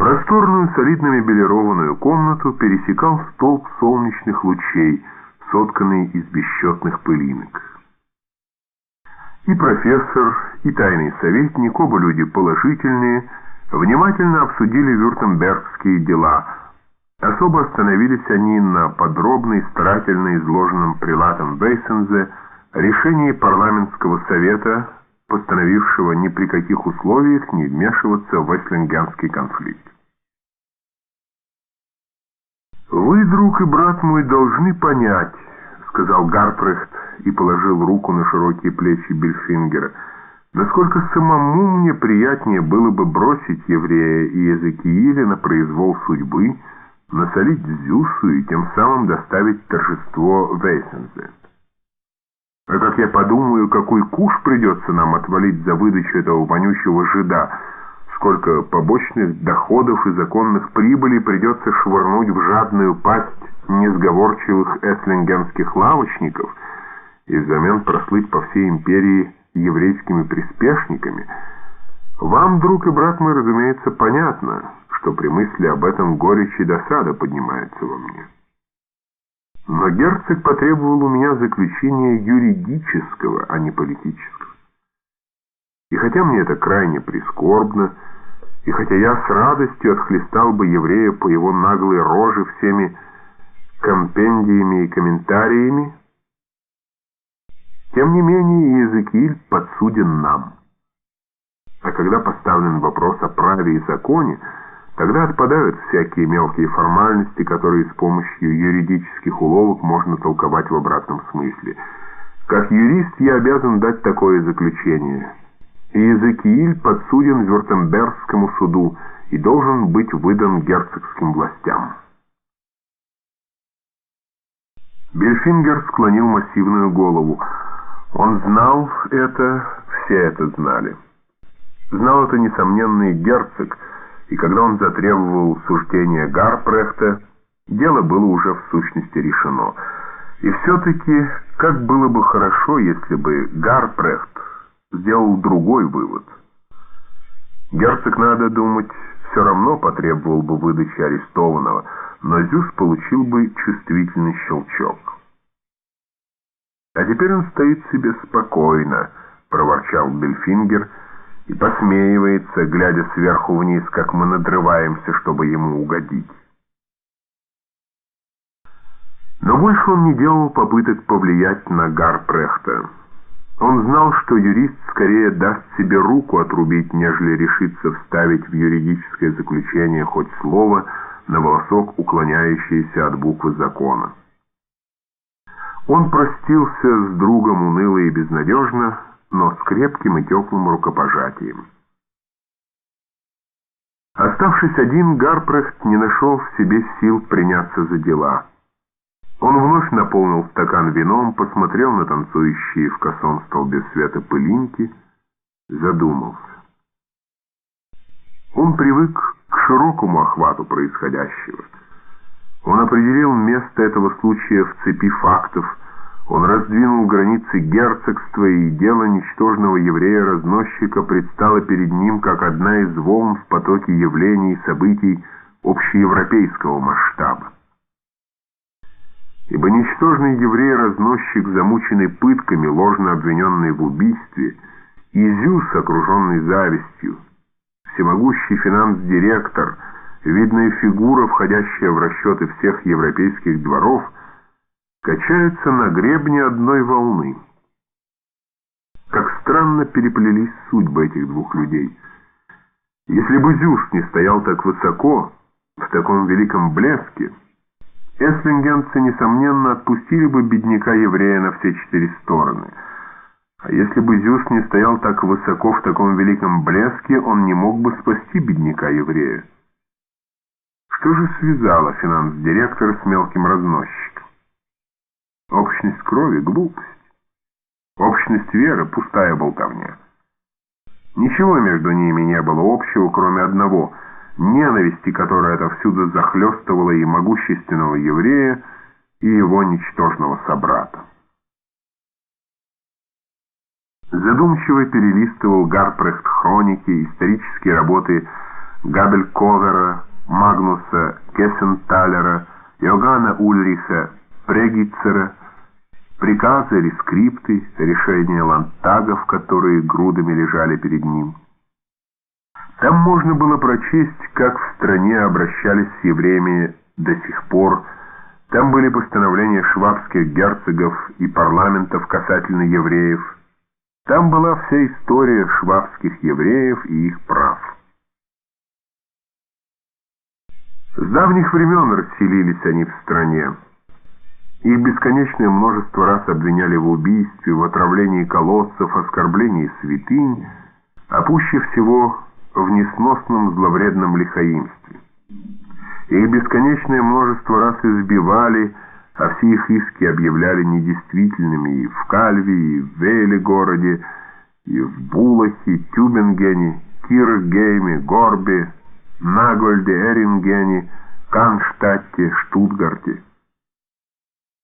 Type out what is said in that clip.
Просторную солидно мебелированную комнату пересекал столб солнечных лучей, сотканный из бесчетных пылинок. И профессор, и тайный советник, оба люди положительные, внимательно обсудили вюртембергские дела. Особо остановились они на подробно и старательно изложенном прилатом Бейсензе решении парламентского совета, постановившего ни при каких условиях не вмешиваться в Эслингенский конфликт. «Вы, друг и брат мой, должны понять», — сказал Гарпрехт и положил руку на широкие плечи Бельфингера, «насколько самому мне приятнее было бы бросить еврея и Езекииля на произвол судьбы, насолить Зюсу и тем самым доставить торжество Вейсензе. А как я подумаю, какой куш придется нам отвалить за выдачу этого вонючего жида, сколько побочных доходов и законных прибылей придется швырнуть в жадную пасть несговорчивых эслингенских лавочников и взамен прослыть по всей империи еврейскими приспешниками, вам, друг и брат мой, разумеется, понятно, что при мысли об этом горечь и досада поднимается во мне. Но герцог потребовал у меня заключения юридического, а не политического. И хотя мне это крайне прискорбно, и хотя я с радостью отхлестал бы еврея по его наглой роже всеми компендиями и комментариями, тем не менее Иезекииль подсуден нам. А когда поставлен вопрос о праве и законе, тогда отпадают всякие мелкие формальности, которые с помощью юридических уловок можно толковать в обратном смысле. Как юрист я обязан дать такое заключение – Иезекииль подсуден Вюртембергскому суду и должен быть выдан герцогским властям. Бельфингер склонил массивную голову. Он знал это, все это знали. Знал это несомненный герцог, и когда он затребовал суждения Гарпрехта, дело было уже в сущности решено. И все-таки, как было бы хорошо, если бы Гарпрехт сделал другой вывод. Герцог, надо думать, все равно потребовал бы выдачи арестованного, но Зюс получил бы чувствительный щелчок. «А теперь он стоит себе спокойно», — проворчал Бельфингер, и посмеивается, глядя сверху вниз, как мы надрываемся, чтобы ему угодить. Но больше он не делал попыток повлиять на Гарпрехта. Он знал, что юрист скорее даст себе руку отрубить, нежели решится вставить в юридическое заключение хоть слово на волосок, уклоняющееся от буквы закона. Он простился с другом уныло и безнадежно, но с крепким и теплым рукопожатием. Оставшись один, Гарпрехт не нашел в себе сил приняться за дела. Он вновь наполнил стакан вином, посмотрел на танцующие в косом столбе света пылинки, задумался. Он привык к широкому охвату происходящего. Он определил место этого случая в цепи фактов, он раздвинул границы герцогства, и дело ничтожного еврея-разносчика предстало перед ним как одна из волн в потоке явлений и событий общеевропейского масштаба. Ибо ничтожный еврей-разносчик, замученный пытками, ложно обвиненный в убийстве, Изюс, окруженный завистью, всемогущий финанс-директор, видная фигура, входящая в расчеты всех европейских дворов, качаются на гребне одной волны. Как странно переплелись судьбы этих двух людей. Если бы Зюс не стоял так высоко, в таком великом блеске, Эслингенцы, несомненно, отпустили бы бедняка-еврея на все четыре стороны. А если бы Зюс не стоял так высоко в таком великом блеске, он не мог бы спасти бедняка-еврея. Что же связало финанс-директора с мелким разносчиком? Общность крови — глупость. Общность веры — пустая болтовня. Ничего между ними не было общего, кроме одного — ненависти, которая отовсюду захлестывала и могущественного еврея, и его ничтожного собрата. Задумчиво перелистывал Гарпрехт хроники, исторические работы Габельковера, Магнуса Кессенталера, Йоганна Ульриха Прегитцера, приказы или скрипты, решения лантагов, которые грудами лежали перед ним. Там можно было прочесть, как в стране обращались с евреями до сих пор. Там были постановления швабских герцогов и парламентов касательно евреев. Там была вся история швабских евреев и их прав. С давних времен расселились они в стране. Их бесконечное множество раз обвиняли в убийстве, в отравлении колодцев, оскорблении святынь, а пуще всего в несносном зловредном лихаимстве. Их бесконечное множество раз избивали, а все их иски объявляли недействительными и в Кальве, и в Вейле городе, и в Булахе, Тюбингене, Киргейме, Горбе, Нагольде, Эрингене, Канштадте, Штутгарте.